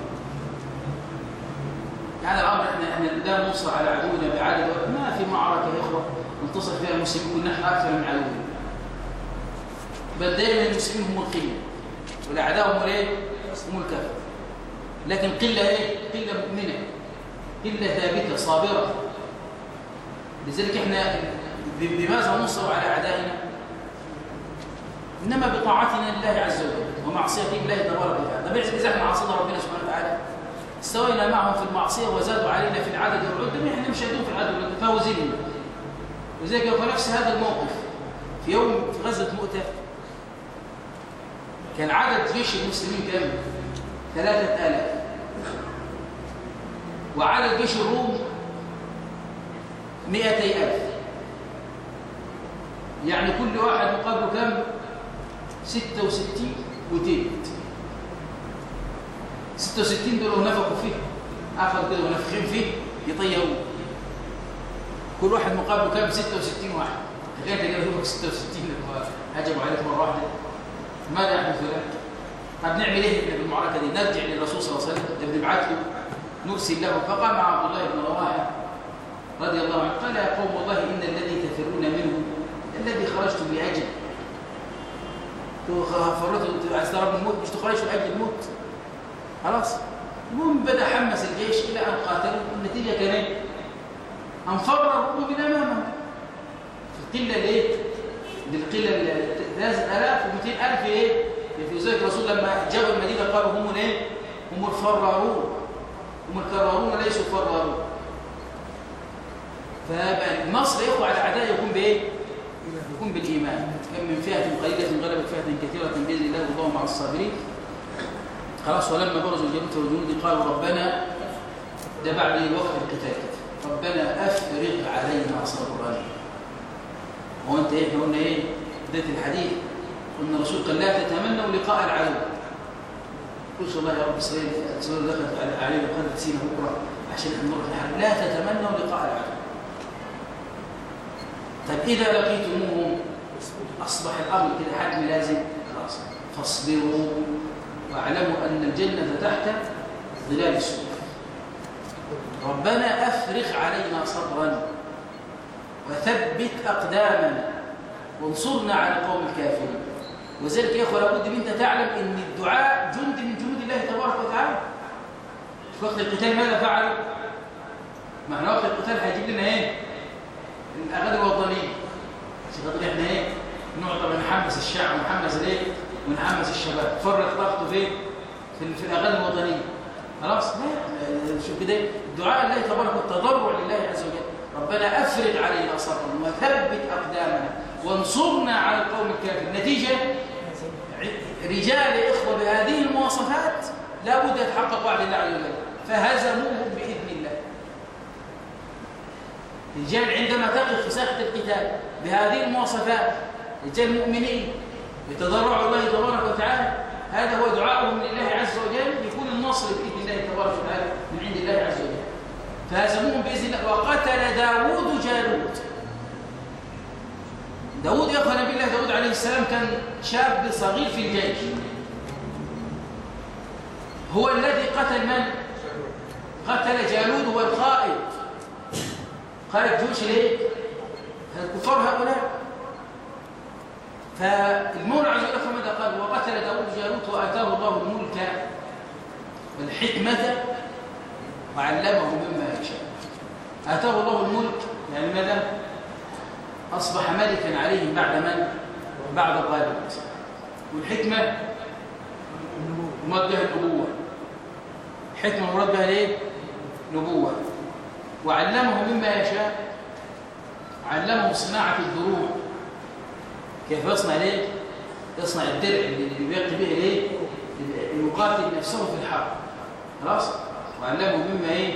هذا الأمر إحنا إحنا لا ننصر على عدونا بعدد. ما في معركة يا إخوة انتصر فيها المسلمون نحن أكثر من عدونا. بل دائما المسلمين هم القلة والأعداء هم الايه؟ هم الكافر لكن قلة إيه؟ قلة مؤمنة. قلة ثابتة صابرة. لذلك إحنا بماذا ننصر على أعدائنا؟ إنما بطاعتنا لله عز وجل ومعصية الله تبارك وتعالى. طب إذا إحنا عصينا ربنا سبحانه وتعالى. استوينا معهم في المعصية وزادوا علينا في العدد والعدة إحنا مش في العدد والعدة فاوزين لذلك يقول نفس هذا الموقف. في يوم في غزوة مؤتة كان عدد جيش المسلمين؟ ثلاثة آلاف. وعدد جيش الروم مئتي ألف. يعني كل واحد مقابله؟ ستة وستين وتلت. ستة وستين دول نفقوا فيه. أخذ كده ونفخين فيه يطيروا كل واحد مقابله؟ ستة وستين واحد. تخيل كده يشوفك ستة وستين هجموا عليك مرة واحدة. ماذا يحدث لك؟ طب نعمل إيه إحنا بالمعركة دي؟ نرجع للرسول صلى الله عليه وسلم نبعث له نرسل له فقام عبد الله بن رواحة رضي الله عنه قال يا قوم والله إن الذي تفرون منه الذي فرتوا عايز تهرب من الموت مش تخرجوا لأجل الموت خلاص. المهم بدأ حمس الجيش إلى أن قاتلوا النتيجة كانت أن فرروا من أمامهم في القلة ثلاثة آلاف ومئتين ألف إيه؟ في ذلك الرسول لما جاءوا المدينة قالوا هم الإيه؟ هم الفرارون هم الكرارون ليسوا فرارون فالنصر يقوى على الأعداء يكون بإيه؟ يكون بالإيمان كم من فئة قليلة غلبت فئة كثيرة بإذن الله والله مع الصابرين خلاص ولما برزوا الجنود والجنود قالوا ربنا ده بعد وقت القتال ربنا أفرغ علينا صبرا هو أنت إيه إحنا قلنا إيه؟ بداية الحديث. قلنا الرسول قال لا تتمنوا لقاء العدو. قلت والله يا رب إسرائيل إسرائيل دخلت علينا وقالت سينا بكرة عشان نروح الحرب. لا تتمنوا لقاء العدو. طيب إذا لقيتموهم أصبح الأمر كده حتم لازم. خلاص. فاصبروا واعلموا أن الجنة تحت ظلال السيوف ربنا أفرغ علينا صبرا. وثبت أقدامنا وانصرنا على القوم الكافرين وذلك يا أخوة لابد أنت تعلم أن الدعاء جند من جنود الله تبارك وتعالى في وقت القتال ماذا فعل؟ معنى وقت القتال هيجيب لنا إيه؟ الأغاني الوطنية عشان خاطر إحنا إيه؟ نعطى نحمس الشعب ونحمس الإيه؟ ونحمس الشباب فرق طاقته فين؟ في, في الأغاني الوطنية خلاص؟ لا شوف كده دعاء الله تبارك والتضرع لله عز وجل ربنا أفرغ علينا صبرا وثبت أقدامنا وانصرنا على القوم الكافر النتيجة رجال إخوة بهذه المواصفات لا بد يتحقق وعد الله عز وجل. فهزموهم بإذن الله. رجال عندما تقف في ساحة القتال بهذه المواصفات رجال مؤمنين يتضرعوا الله تبارك وتعالى هذا هو دعاؤهم لله عز وجل يكون النصر بإذن الله تبارك وتعالى من عند الله عز وجل. فهزموهم بإذن الله. وقتل داوود جالوت. داود يا أخوة نبي الله داود عليه السلام كان شاب صغير في الجيش. هو الذي قتل من؟ قتل جالوت هو القائد. قائد جيوش ليه؟ الكفار هؤلاء؟ فالمولى عز وجل ماذا قال وقتل داود جالوت وآتاه الله الملك والحكمة وعلمه مما يشاء آتاه الله الملك يعني ماذا؟ أصبح ملكا عليهم بعد من؟ بعد الغالب والحكمة مراد بها النبوة حكمة مراد بها ليه؟ نبوة وعلمه مما يشاء علمه صناعة الدروع كيف يصنع ليه؟ يصنع الدرع اللي بيقي به ليه؟ يقاتل نفسه في الحرب خلاص؟ وعلمه مما إيه؟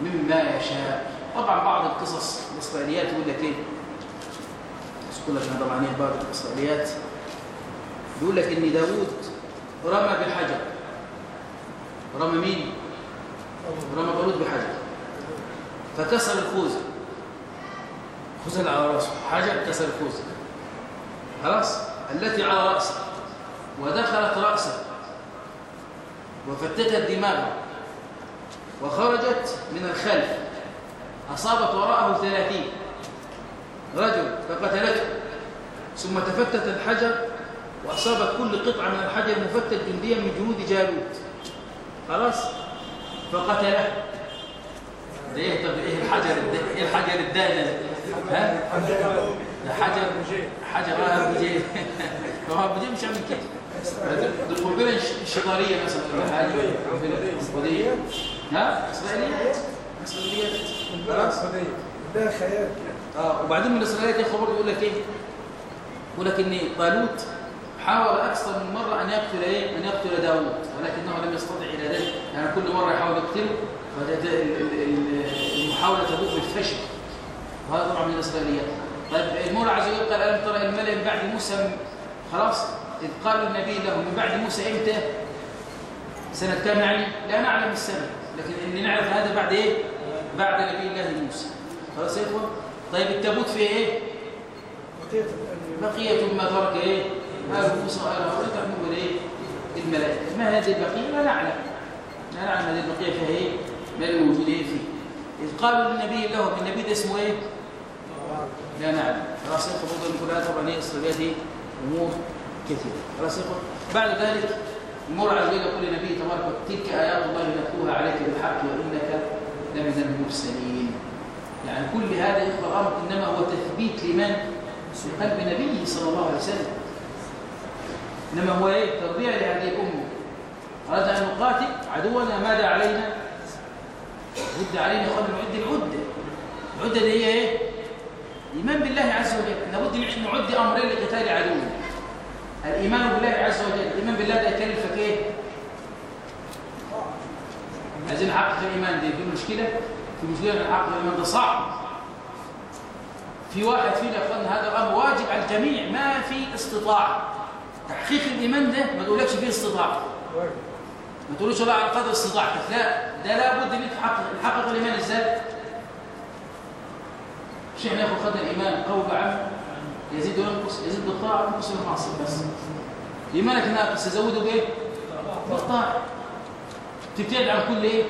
مما يشاء. طبعا بعض القصص الإسرائيليات يقول لك إيه؟ كل عشان طبعا هي بعض الإسرائيليات. بيقول لك إن داوود رمى بحجر. رمى مين؟ رمى طالوت بحجر. فكسر الخوذة. خوذة على رأسه. حجر كسر الخوذة. خلاص؟ التي على رأسه. ودخلت رأسه. وفتتت دماغه. وخرجت من الخلف. أصابت وراءه ثلاثين. رجل فقتلته. ثم تفتت الحجر وأصابت كل قطعة من الحجر مفتت جنديا من جنود جالوت. خلاص؟ فقتله. ده إيه؟ طب إيه الحجر إيه الحجر الدائم ها؟ ده حجر حجر آه أبو جيل *laughs* هو أبو جيل مش عامل كده. دول قنبله ش- شطاريه مثلا. ولا حاجة ها؟ إسرائيلية؟ إسرائيلية. خلاص. ده خيال. آه وبعدين من الاسرائيليات يا خبر يقول لك إيه؟ يقول لك إن طالوت حاول أكثر من مرة أن يقتل إيه؟ أن يقتل داوود ولكنه لم يستطع إلى ذلك. يعني كل مرة يحاول يقتله فالمحاوله تبوء بالفشل. وهذا طبعا من الإسرائيليات. طيب المولى عز وجل قال ألم ترى الملأ من بعد موسى خلاص؟ إذ قال النبي له من بعد موسى إمتى؟ سنة كام يعني؟ لا نعلم السنة لكن اللي نعرف هذا بعد إيه؟ بعد نبي الله موسى. خلاص يا اخوان طيب التابوت فيه إيه. بقية ما ترك إيه آل موسى هارون تحمل إيه الملائكة. ما هذه البقية؟ لا نعلم. لا نعلم هذه البقية فيها إيه؟ ما الموجود إيه فيه؟ إذ قالوا للنبي لهم النبي ده اسمه إيه؟ لا نعلم. خلاص يا اخوان طبعا إيه؟ اسرائيليات إيه؟ أمور كثيرة. خلاص يا اخوان بعد ذلك المر عز وجل يقول للنبي تبارك تلك آيات الله نتلوها عليك بالحق وإنك لمن المرسلين. يعني كل هذا يا الأمر إنما هو تثبيت لمن؟ في قلب نبيه صلى الله عليه وسلم. إنما هو إيه؟ تربية لهذه الأمة. أردنا أن نقاتل عدونا ماذا علينا؟ رد علينا أخوانا نعد العدة. العدة دي هي إيه؟ الإيمان بالله عز وجل. لابد نعد أمرين لقتال عدونا. الإيمان بالله عز وجل الإيمان بالله ده يكلفك إيه عايزين نحقق الإيمان دي في مشكلة؟ في مشكلة نحقق الإيمان ده صعب. في واحد فينا يا اخوانا هذا الأمر واجب على الجميع ما في استطاعة. تحقيق الإيمان ده ما تقولكش فيه استطاعة. واجب. ما تقولش لا على قدر استطاعتك لا ده لابد ان تحقق تحقق الإيمان إزاي؟ مش إحنا ناخد خدنا الإيمان قول عام يزيد وينقص يزيد بالطاعه وينقص بالمعصيه بس. ايمانك ناقص تزوده بإيه؟ بالطاعه تبتعد عن كل إيه؟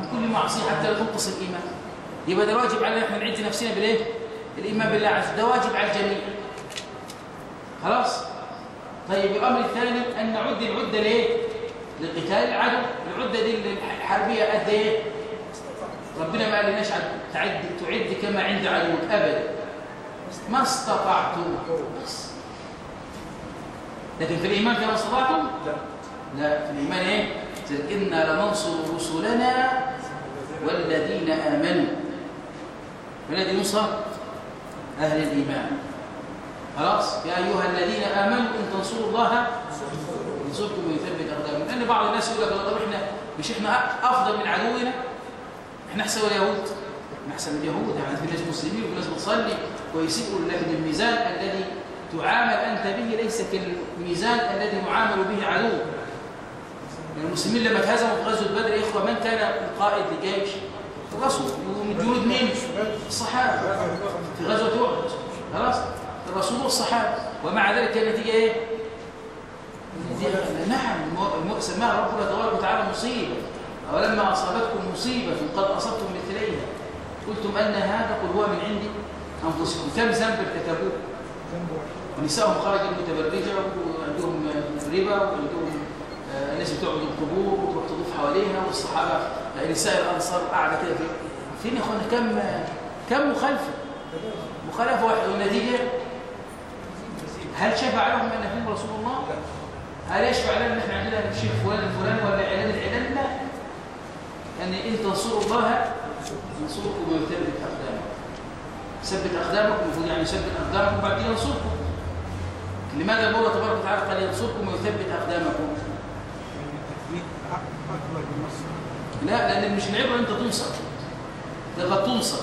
عن كل معصية حتى لا تنقص الإيمان. يبقى ده واجب علينا إحنا نعد نفسنا بالإيه؟ الايمان بالله عز وجل. ده واجب على الجميع. خلاص؟ طيب الأمر الثاني أن نعد العدة ليه لقتال العدو. العدة دي الحربية قد إيه؟ ربنا ما قالناش عد- تعد تعد كما عند عدوك. ابدا. ما استطعتم بس لكن في الإيمان كما استطعتم؟ لا. لا. في الإيمان إيه؟ أنا لننصر رسلنا والذين آمنوا. من الذي نصر أهل الإيمان. خلاص؟ يا أيها الذين آمنوا إن تنصروا الله. ينصركم ويثبت أقدامكم. لأن بعض الناس يقول لك والله طب إحنا مش إحنا أفضل من عدونا؟ إحنا أحسن من اليهود. إحنا أحسن من اليهود. يعني في ناس مسلمين وفي ناس بتصلي. ويسيئوا لكن الميزان الذي تعامل أنت به ليس كالميزان الذي يعامل به عدو. المسلمين لما اتهزموا في غزوة بدر يا إخوة من كان القائد لجيش؟ الرسول. ومن جنود مين؟ الصحابة. في غزوة أحد. خلاص؟ الرسول والصحابة. ومع ذلك النتيجة- نعم. الم- سماها ربنا تبارك وتعالى مصيبة. ولما أصابتكم مصيبة قد أصبتم مثليها. قلتم أن هذا قل هو من عندي. أنفسكم. كم ذنب ارتكبوه؟ ونسائهم خرجت متبرجه وعندهم ربا وعندهم آه، ناس بتعبد القبور وتروح تطوف حواليها والصحابة. آه، نساء الأنصار قاعدة كده في فين يا اخوانا كم كم مخالفة؟ مخالفة واحدة والنتيجة؟ هل شفع لهم أن فيهم رسول الله؟ هل يشفع لنا أن إحنا عندنا الشيخ فلان الفلاني ولا إعلان الإعلان؟ لا. يعني إن تنصروا الله ينصركم ويثبت اقدامكم ثبت أقدامكم المفروض يعني يثبت أقدامكم بعد كده ينصركم. لماذا الله تبارك وتعالى قال ينصركم ويثبت النصر لا لأن مش العبرة أنت تنصر. ده قد تنصر.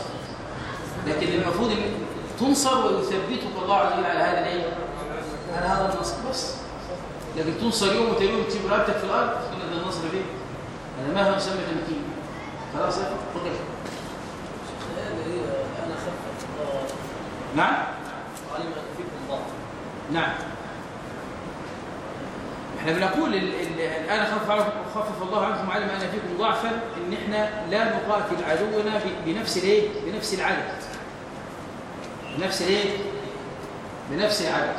لكن المفروض تنصر ويثبتك الله عز وجل على هذا الايه على هذا النصر بس. لكن تنصر يوم وتاني يوم تسيب رقبتك في الأرض تقول ده النصر ليه هذا ما هو يسمى تمكين خلاص يا أخي؟ اتفضل هذا هي أنا خفت الله نعم؟ فيكم نعم. إحنا بنقول ال- ال- الآن خفف الله عنكم وعلم أن فيكم ضعفا إن إحنا لا نقاتل عدونا بنفس الإيه؟ بنفس العدد. بنفس الإيه؟ بنفس العدد.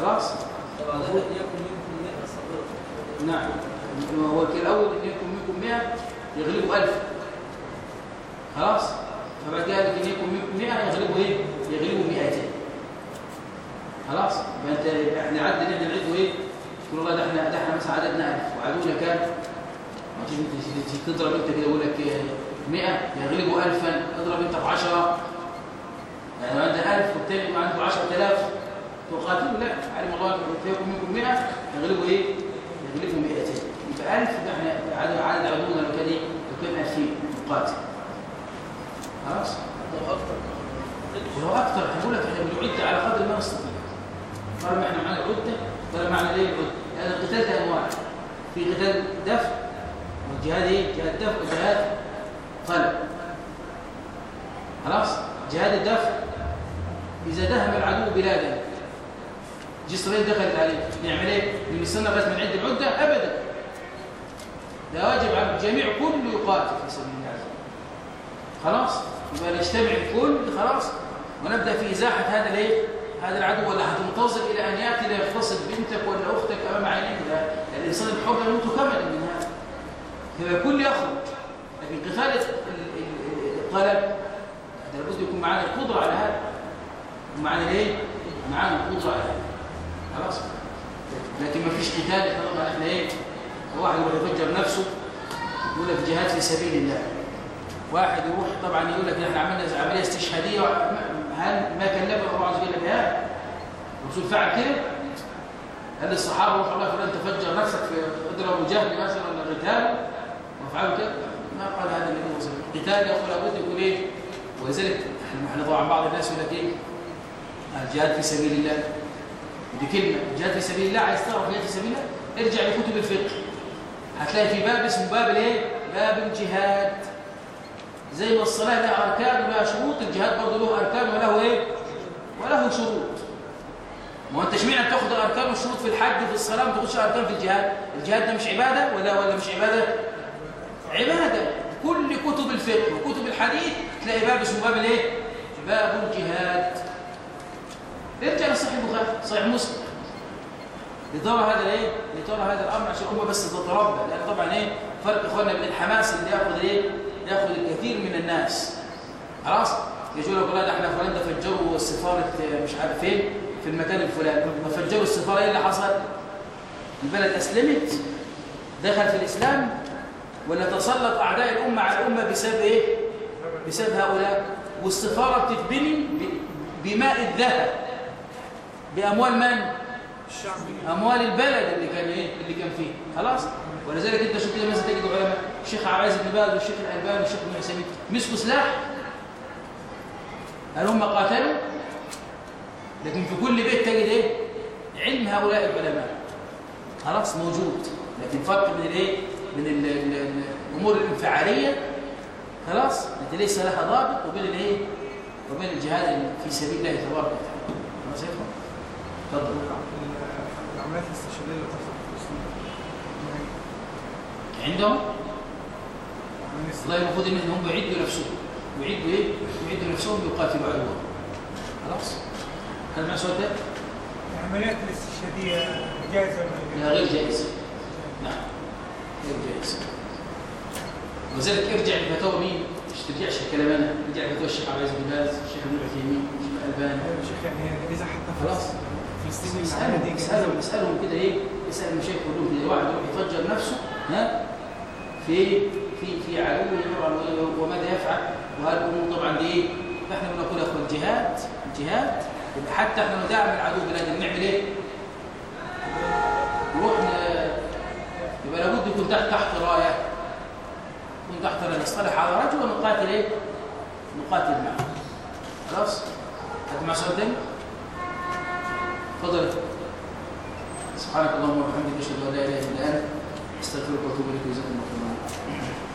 خلاص؟ طبعا لا يكن منكم 100 صابرة نعم. هو الأول إن يكون منكم 100 يغلبوا 1000 خلاص؟ فبعد كده إن يكون منكم 100 يغلبوا إيه؟ يغلبوا 200 خلاص؟ يبقى انت إحنا عد ان إحنا نعده إيه؟ تقول والله ده إحنا ده إحنا مثلا عددنا 1000 وعدونا كام؟ تضرب انت كده يقول لك إيه، 100 يغلبوا 1000 اضرب انت ب 10 يعني لو عندك 1000 والتاني عنده 10000 تقاتلوا لا. علم الله ان فيكم منكم 100 يغلبوا إيه؟ يغلبوا 200 يبقى 1000 ده إحنا عدد عدد عدونا لو كان إيه؟ لو كان 2000 مقاتل خلاص لو أكثر ولو أكثر هقول لك إحنا بنعد على قدر ما نستطيع. طالما إحنا معانا العده طالما معانا ليه العده لأن القتال انواع في قتال دفع والجهاد إيه؟ جهاد دفع وجهاد طلب خلاص؟ جهاد الدفع. إذا دهم العدو بلادا. جه إسرائيل دخلت عليه نعمل إيه؟ نستنى بس من عند العدة ابدا. ده واجب على الجميع كله يقاتل في سبيل الله. خلاص؟ يبقى نجتمع الكل خلاص؟ ونبدأ في إزاحة هذا الإيه؟ هذا العدو ولا هتنتظر إلى أن يأتي ليغتصب بنتك ولا أختك أمام عينيك؟ لا الإنسان الحر يموت كملا من هذا. الكل يخرج. لكن قتال ال- ال- ال- الطلب ده لابد يكون معانا القدرة على هذا. ومعانا الإيه؟ معانا القدرة على هذا. خلاص. لكن ما فيش قتال طبعا إحنا إيه؟ واحد يروح يفجر نفسه يقول لك جهاد في سبيل الله. واحد يروح طبعا يقول لك إحنا عملنا عملية استشهادية هل ما كلفنا الله عز وجل بها؟ الرسول فعل كده؟ هل الصحابة روحوا الله فلان تفجر نفسك في اضربوا جهل مثلا ولا قتال وافعلوا كده؟ ما قال هذا النبي صلى الله عليه وسلم قتال يقول لابد يكون إيه؟ ولذلك إحنا طبعا بعض الناس يقول لك إيه؟ الجهاد في سبيل الله دي كلمة الجهاد في سبيل الله عايز تعرف الجهاد في سبيل الله ارجع لكتب الفقه هتلاقي في باب اسمه باب الإيه؟ باب الجهاد زي ما الصلاة لها أركان ولها شروط الجهاد برضه له أركان وله إيه؟ وله شروط ما أنت اشمعنى بتاخد الأركان والشروط في الحج وفي الصلاة ما تاخدش أركان في الجهاد؟ الجهاد ده مش عبادة ولا ولا مش عبادة؟ عبادة كل كتب الفقه وكتب الحديث تلاقي باب اسمه باب الإيه؟ باب الجهاد ارجع لصحيح البخاري صحيح مسلم لترى هذا الإيه لترى هذا الأمر عشان هم بس تتربى لأن طبعا إيه فرق إخواننا بين الحماس اللي يأخذ إيه ياخذ الكثير من الناس. خلاص؟ يقول لك والله ده إحنا فلان ده فجروا السفارة مش عارف فين في المكان الفلاني. ما فجروا السفارة إيه اللي حصل؟ البلد أسلمت دخل في الإسلام ولا تسلط أعداء الأمة على الأمة بسبب إيه؟ بسبب هؤلاء. والسفارة بتتبني بماء الذهب. بأموال من؟ أموال البلد اللي كان إيه؟ اللي كان فيه. خلاص؟ ولذلك انت شوف كده مثلا تجد علماء الشيخ عباس بن باز والشيخ الالباني والشيخ ابن عثيمين. مسكوا سلاح. هل هم قاتلوا. لكن في كل بيت تجد إيه؟ علم هؤلاء العلماء. خلاص موجود. لكن فرق بين الايه؟ من ال- ال- ال- الأمور الانفعالية. خلاص؟ التي ليس لها ضابط. وبين الايه؟ وبين الجهاد في سبيل الله تبارك وتعالى. خلاص يا إخوان؟ تفضل. العمليات الاستشهادية اللي بتحصل في فلسطين. عندهم؟ والله المفروض إن هم يعدوا نفسهم. يعدوا إيه؟ يعدوا نفسهم يقاتلوا عدوهم خلاص؟ هل مع سؤال تاني؟ العمليات الاستشهادية جائزة ولا لا غير جائزة. نعم غير جائزة. وذلك ارجع لفتاوى مين؟ مش ترجعش لكلام أنا ارجع لفتاوى الشيخ عبد العزيز بن باز الشيخ ابن عثيمين الشيخ الألباني. يا شيخ يعني إذا حتى خلاص. فلسطين اسألهم جائزة اسألهم كده إيه؟ اسال المشايخ كلهم كده. واحد يروح يفجر نفسه ها؟ في في في عدو وماذا يفعل وهذه الأمور طبعا دي؟ فاحنا بنقول يا أخوان الجهاد يبقى حتى إحنا لو دعم العدو بلادنا بنعمل إيه؟ نروح يبقى لابد يكون تحت تحت راية يكون تحت راية نصطلح على رجل ونقاتل إيه؟ نقاتل معه خلاص؟ هات مع سؤال؟ تفضل سبحانك اللهم وبحمدك أشهد أن لا إله إلا أنت استغفرك واتوب اليك جزاكم الله خيرا